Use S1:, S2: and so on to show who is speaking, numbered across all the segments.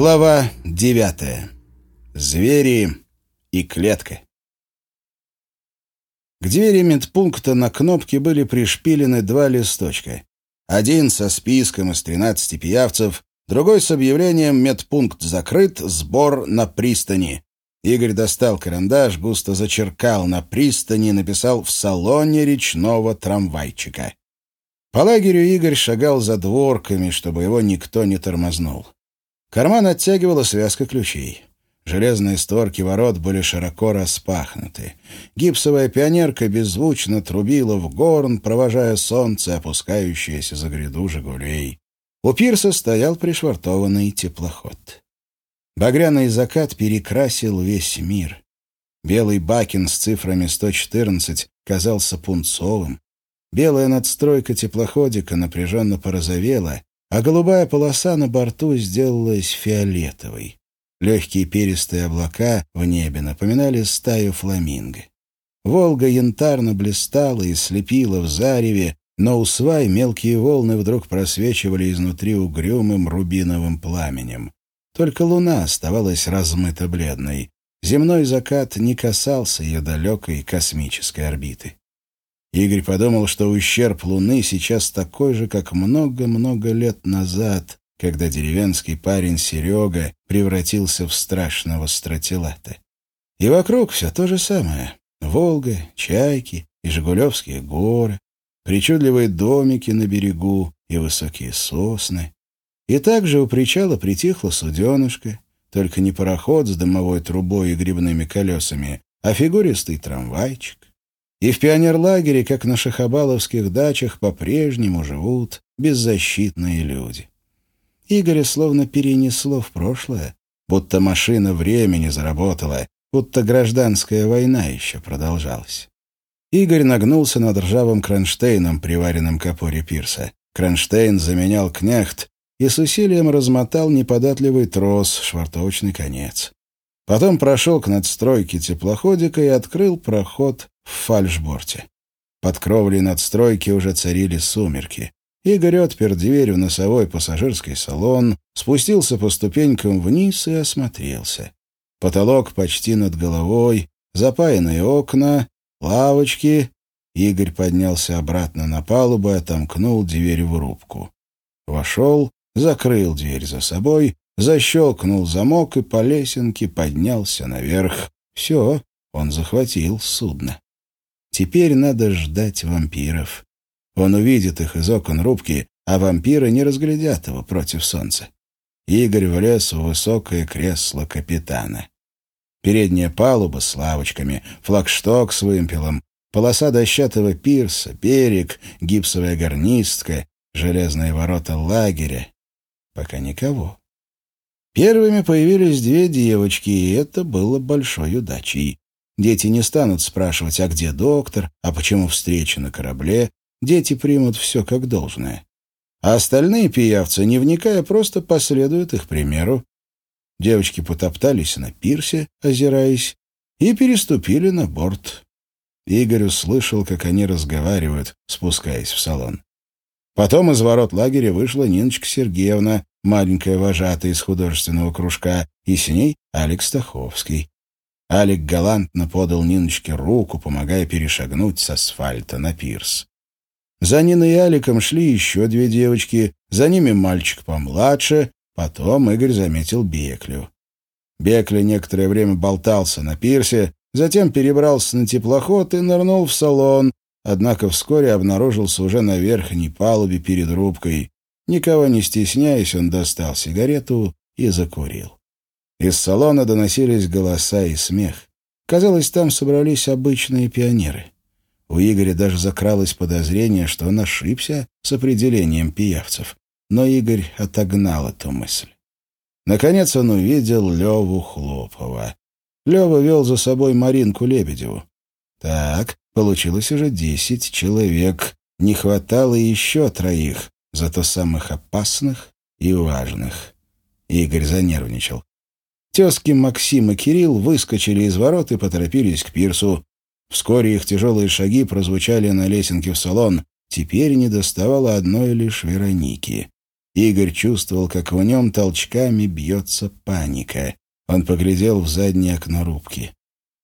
S1: Глава девятая. Звери и клетка. К двери медпункта на кнопке были пришпилены два листочка. Один со списком из 13 пиявцев, другой с объявлением «Медпункт закрыт, сбор на пристани». Игорь достал карандаш, густо зачеркал на пристани, написал «В салоне речного трамвайчика». По лагерю Игорь шагал за дворками, чтобы его никто не тормознул. Карман оттягивала связка ключей. Железные створки ворот были широко распахнуты. Гипсовая пионерка беззвучно трубила в горн, провожая солнце, опускающееся за гряду «Жигулей». У пирса стоял пришвартованный теплоход. Багряный закат перекрасил весь мир. Белый бакин с цифрами 114 казался пунцовым. Белая надстройка теплоходика напряженно порозовела, а голубая полоса на борту сделалась фиолетовой. Легкие перистые облака в небе напоминали стаю фламинго. Волга янтарно блистала и слепила в зареве, но у свай мелкие волны вдруг просвечивали изнутри угрюмым рубиновым пламенем. Только луна оставалась размыто бледной. Земной закат не касался ее далекой космической орбиты. Игорь подумал, что ущерб Луны сейчас такой же, как много-много лет назад, когда деревенский парень Серега превратился в страшного стратилата. И вокруг все то же самое. Волга, чайки и Жигулевские горы, причудливые домики на берегу и высокие сосны. И также у причала притихла суденышко, только не пароход с дымовой трубой и грибными колесами, а фигуристый трамвайчик. И в пионерлагере, как на шахабаловских дачах, по-прежнему живут беззащитные люди. Игоря словно перенесло в прошлое, будто машина времени заработала, будто гражданская война еще продолжалась. Игорь нагнулся над ржавым кронштейном, приваренным к опоре пирса. Кронштейн заменял княхт и с усилием размотал неподатливый трос, швартовочный конец. Потом прошел к надстройке теплоходика и открыл проход в фальшборте. Под кровлей надстройки уже царили сумерки. Игорь отпер дверь в носовой пассажирский салон, спустился по ступенькам вниз и осмотрелся. Потолок почти над головой, запаянные окна, лавочки. Игорь поднялся обратно на палубу и отомкнул дверь в рубку. Вошел, закрыл дверь за собой, защелкнул замок и по лесенке поднялся наверх. Все, он захватил судно. Теперь надо ждать вампиров. Он увидит их из окон рубки, а вампиры не разглядят его против солнца. Игорь влез в высокое кресло капитана. Передняя палуба с лавочками, флагшток с вымпелом, полоса дощатого пирса, берег, гипсовая гарнистка, железные ворота лагеря. Пока никого. Первыми появились две девочки, и это было большой удачей. Дети не станут спрашивать, а где доктор, а почему встреча на корабле. Дети примут все как должное. А остальные пиявцы, не вникая, просто последуют их примеру. Девочки потоптались на пирсе, озираясь, и переступили на борт. Игорь услышал, как они разговаривают, спускаясь в салон. Потом из ворот лагеря вышла Ниночка Сергеевна, маленькая вожатая из художественного кружка, и с ней Алекс Стаховский. Алик галантно подал Ниночке руку, помогая перешагнуть с асфальта на пирс. За Ниной и Аликом шли еще две девочки, за ними мальчик помладше, потом Игорь заметил Беклю. Бекля некоторое время болтался на пирсе, затем перебрался на теплоход и нырнул в салон, однако вскоре обнаружился уже на верхней палубе перед рубкой. Никого не стесняясь, он достал сигарету и закурил. Из салона доносились голоса и смех. Казалось, там собрались обычные пионеры. У Игоря даже закралось подозрение, что он ошибся с определением пиявцев. Но Игорь отогнал эту мысль. Наконец он увидел Леву Хлопова. Лева вел за собой Маринку Лебедеву. Так, получилось уже десять человек. Не хватало еще троих, зато самых опасных и важных. Игорь занервничал. Тезки Максим и Кирилл выскочили из ворот и поторопились к пирсу. Вскоре их тяжелые шаги прозвучали на лесенке в салон. Теперь не доставало одной лишь Вероники. Игорь чувствовал, как в нем толчками бьется паника. Он поглядел в заднее окно рубки.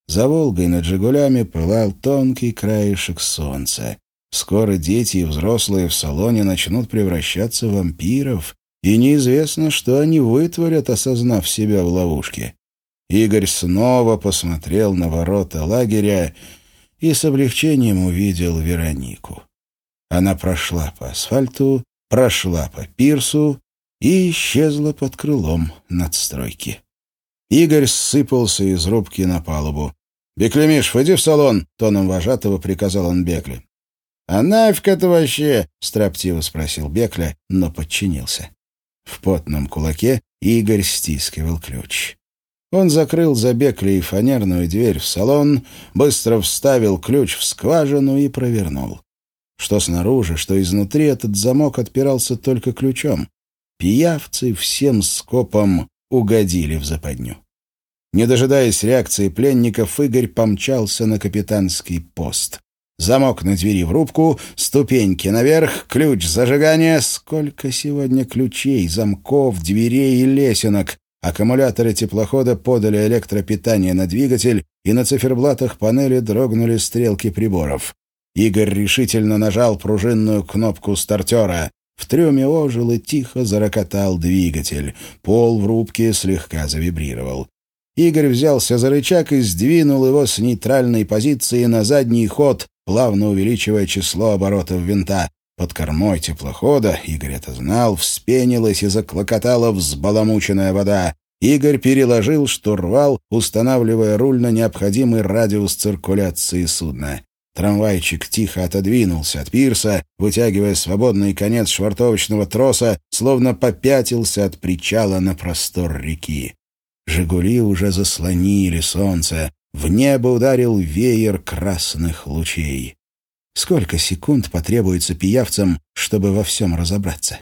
S1: За Волгой над «Жигулями» пылал тонкий краешек солнца. Скоро дети и взрослые в салоне начнут превращаться в вампиров, и неизвестно, что они вытворят, осознав себя в ловушке. Игорь снова посмотрел на ворота лагеря и с облегчением увидел Веронику. Она прошла по асфальту, прошла по пирсу и исчезла под крылом надстройки. Игорь сыпался из рубки на палубу. «Беклемиш, войди в салон!» — тоном вожатого приказал он Бекле. «А нафиг это вообще?» — строптиво спросил Бекля, но подчинился. В потном кулаке Игорь стискивал ключ. Он закрыл за Беклей фанерную дверь в салон, быстро вставил ключ в скважину и провернул. Что снаружи, что изнутри этот замок отпирался только ключом. Пиявцы всем скопом угодили в западню. Не дожидаясь реакции пленников, Игорь помчался на капитанский пост. Замок на двери в рубку, ступеньки наверх, ключ зажигания. Сколько сегодня ключей, замков, дверей и лесенок. Аккумуляторы теплохода подали электропитание на двигатель, и на циферблатах панели дрогнули стрелки приборов. Игорь решительно нажал пружинную кнопку стартера. В трюме ожил и тихо зарокотал двигатель. Пол в рубке слегка завибрировал. Игорь взялся за рычаг и сдвинул его с нейтральной позиции на задний ход, плавно увеличивая число оборотов винта. Под кормой теплохода, Игорь это знал, вспенилась и заклокотала взбаламученная вода. Игорь переложил штурвал, устанавливая руль на необходимый радиус циркуляции судна. Трамвайчик тихо отодвинулся от пирса, вытягивая свободный конец швартовочного троса, словно попятился от причала на простор реки. «Жигули» уже заслонили солнце. В небо ударил веер красных лучей. Сколько секунд потребуется пиявцам, чтобы во всем разобраться?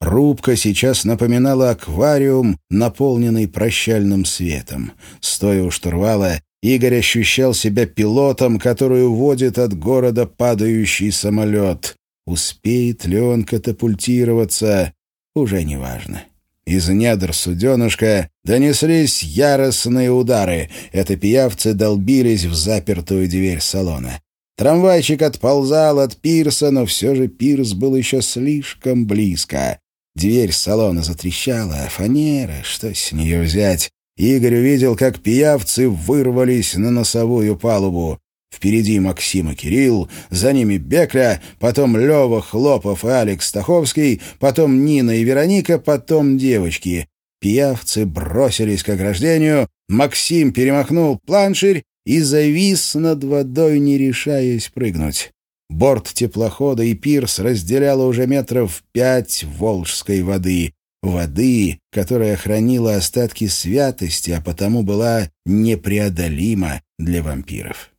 S1: Рубка сейчас напоминала аквариум, наполненный прощальным светом. Стоя у штурвала, Игорь ощущал себя пилотом, который уводит от города падающий самолет. Успеет ли он катапультироваться, уже не важно. Из недр суденышка донеслись яростные удары. Это пиявцы долбились в запертую дверь салона. Трамвайчик отползал от пирса, но все же пирс был еще слишком близко. Дверь салона затрещала, а фанера, что с нее взять? Игорь увидел, как пиявцы вырвались на носовую палубу. Впереди Максим и Кирилл, за ними Бекля, потом Лева Хлопов и Алекс Стаховский, потом Нина и Вероника, потом девочки. Пиявцы бросились к ограждению, Максим перемахнул планширь и завис над водой, не решаясь прыгнуть. Борт теплохода и пирс разделяло уже метров пять волжской воды. Воды, которая хранила остатки святости, а потому была непреодолима для вампиров.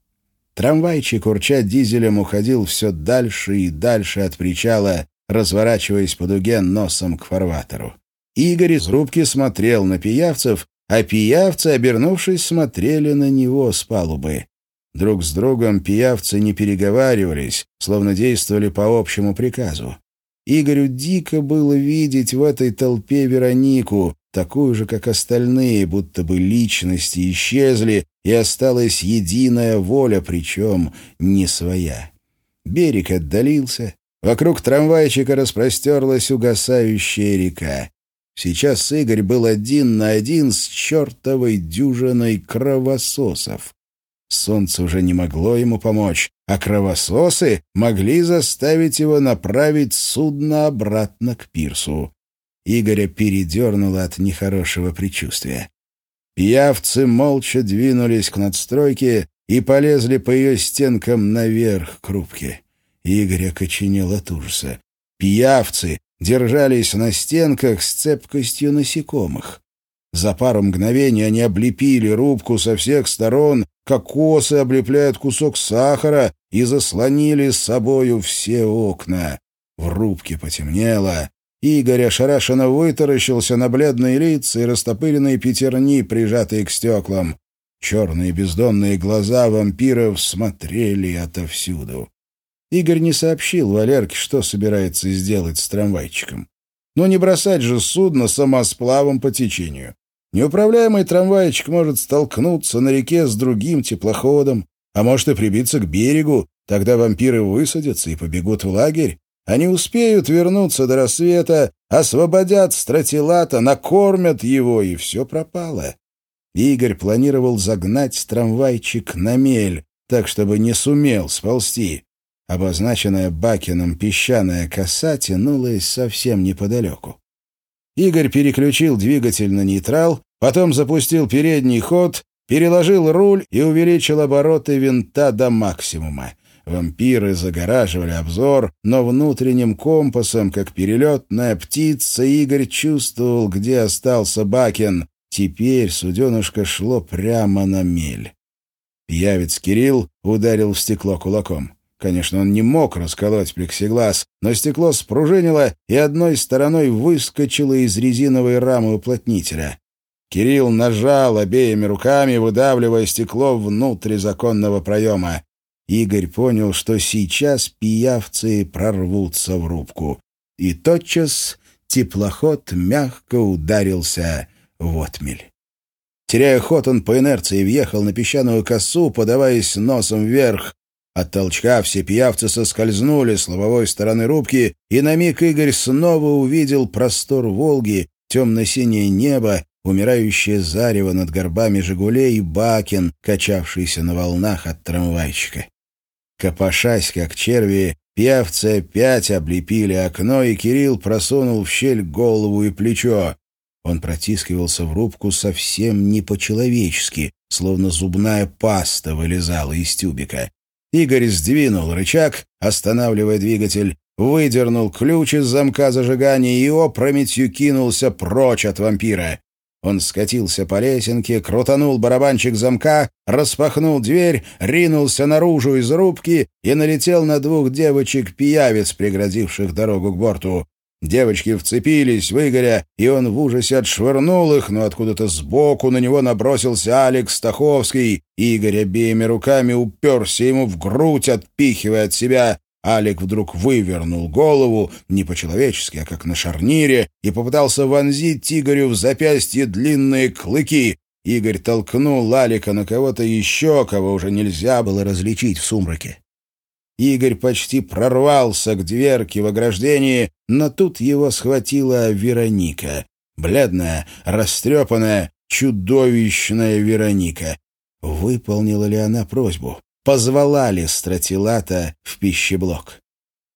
S1: Трамвайчик, урча дизелем, уходил все дальше и дальше от причала, разворачиваясь по дуге носом к фарватеру. Игорь из рубки смотрел на пиявцев, а пиявцы, обернувшись, смотрели на него с палубы. Друг с другом пиявцы не переговаривались, словно действовали по общему приказу. Игорю дико было видеть в этой толпе Веронику, такую же, как остальные, будто бы личности исчезли, и осталась единая воля, причем не своя. Берег отдалился, вокруг трамвайчика распростерлась угасающая река. Сейчас Игорь был один на один с чертовой дюжиной кровососов. Солнце уже не могло ему помочь, а кровососы могли заставить его направить судно обратно к пирсу. Игоря передернуло от нехорошего предчувствия. Пьявцы молча двинулись к надстройке и полезли по ее стенкам наверх к рубке. Игорь окоченел от ужаса. Пьявцы держались на стенках с цепкостью насекомых. За пару мгновений они облепили рубку со всех сторон, как косы облепляют кусок сахара, и заслонили с собою все окна. В рубке потемнело. Игорь ошарашенно вытаращился на бледные лица и растопыренные пятерни, прижатые к стеклам. Черные бездонные глаза вампиров смотрели отовсюду. Игорь не сообщил Валерке, что собирается сделать с трамвайчиком. Но не бросать же судно самосплавом по течению. Неуправляемый трамвайчик может столкнуться на реке с другим теплоходом, а может и прибиться к берегу, тогда вампиры высадятся и побегут в лагерь. Они успеют вернуться до рассвета, освободят стратилата, накормят его, и все пропало. Игорь планировал загнать трамвайчик на мель, так, чтобы не сумел сползти. Обозначенная Бакином песчаная коса тянулась совсем неподалеку. Игорь переключил двигатель на нейтрал, потом запустил передний ход, переложил руль и увеличил обороты винта до максимума. Вампиры загораживали обзор, но внутренним компасом, как перелетная птица, Игорь чувствовал, где остался Бакин. Теперь суденышко шло прямо на мель. Пьявец Кирилл ударил в стекло кулаком. Конечно, он не мог расколоть плексиглаз, но стекло спружинило и одной стороной выскочило из резиновой рамы уплотнителя. Кирилл нажал обеими руками, выдавливая стекло внутрь законного проема. Игорь понял, что сейчас пиявцы прорвутся в рубку. И тотчас теплоход мягко ударился в отмель. Теряя ход, он по инерции въехал на песчаную косу, подаваясь носом вверх. От толчка все пиявцы соскользнули с лобовой стороны рубки, и на миг Игорь снова увидел простор Волги, темно-синее небо, умирающее зарево над горбами «Жигулей» и Бакин, качавшийся на волнах от трамвайчика. Копошась, как черви, пьявцы опять облепили окно, и Кирилл просунул в щель голову и плечо. Он протискивался в рубку совсем не по-человечески, словно зубная паста вылезала из тюбика. Игорь сдвинул рычаг, останавливая двигатель, выдернул ключ из замка зажигания и опрометью кинулся прочь от вампира. Он скатился по лесенке, крутанул барабанчик замка, распахнул дверь, ринулся наружу из рубки и налетел на двух девочек-пиявец, преградивших дорогу к борту. Девочки вцепились в Игоря, и он в ужасе отшвырнул их, но откуда-то сбоку на него набросился Алекс Стаховский. Игорь обеими руками уперся ему в грудь, отпихивая от себя. Алик вдруг вывернул голову, не по-человечески, а как на шарнире, и попытался вонзить Игорю в запястье длинные клыки. Игорь толкнул Алика на кого-то еще, кого уже нельзя было различить в сумраке. Игорь почти прорвался к дверке в ограждении, но тут его схватила Вероника. Бледная, растрепанная, чудовищная Вероника. Выполнила ли она просьбу? Позвала ли стратилата в пищеблок?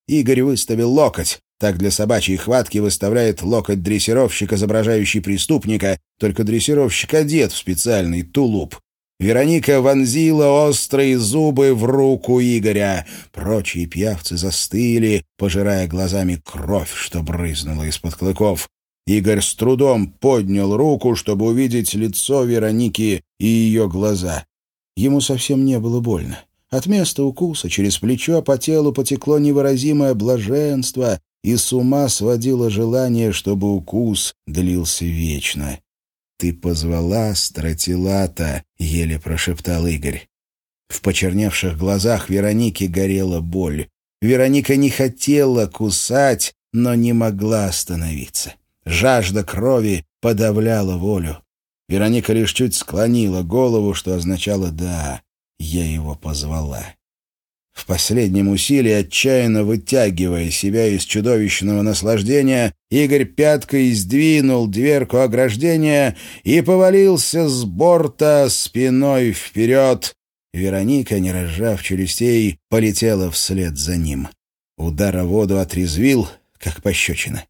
S1: Игорь выставил локоть. Так для собачьей хватки выставляет локоть дрессировщик, изображающий преступника, только дрессировщик одет в специальный тулуп. Вероника вонзила острые зубы в руку Игоря. Прочие пьявцы застыли, пожирая глазами кровь, что брызнула из-под клыков. Игорь с трудом поднял руку, чтобы увидеть лицо Вероники и ее глаза. Ему совсем не было больно. От места укуса через плечо по телу потекло невыразимое блаженство, и с ума сводило желание, чтобы укус длился вечно. «Ты позвала стратилата», — еле прошептал Игорь. В почерневших глазах Вероники горела боль. Вероника не хотела кусать, но не могла остановиться. Жажда крови подавляла волю. Вероника лишь чуть склонила голову, что означало «да, я его позвала». В последнем усилии, отчаянно вытягивая себя из чудовищного наслаждения, Игорь пяткой сдвинул дверку ограждения и повалился с борта спиной вперед. Вероника, не разжав челюстей, полетела вслед за ним. Удар о воду отрезвил, как пощечина.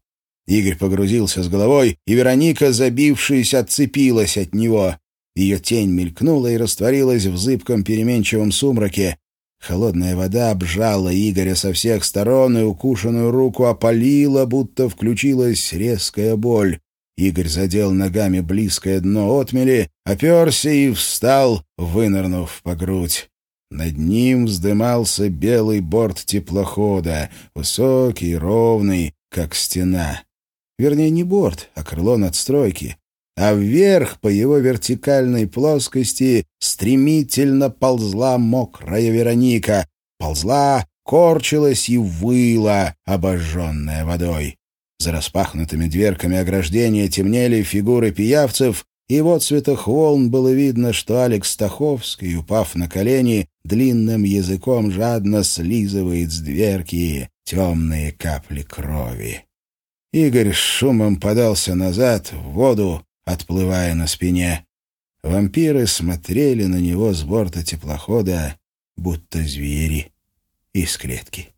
S1: Игорь погрузился с головой, и Вероника, забившись, отцепилась от него. Ее тень мелькнула и растворилась в зыбком переменчивом сумраке. Холодная вода обжала Игоря со всех сторон и укушенную руку опалила, будто включилась резкая боль. Игорь задел ногами близкое дно отмели, оперся и встал, вынырнув по грудь. Над ним вздымался белый борт теплохода, высокий, ровный, как стена. Вернее, не борт, а крыло надстройки а вверх по его вертикальной плоскости стремительно ползла мокрая Вероника. Ползла, корчилась и выла, обожженная водой. За распахнутыми дверками ограждения темнели фигуры пиявцев, и в отцветах волн было видно, что Алекс Стаховский, упав на колени, длинным языком жадно слизывает с дверки темные капли крови. Игорь с шумом подался назад, в воду, отплывая на спине. Вампиры смотрели на него с борта теплохода, будто звери из клетки.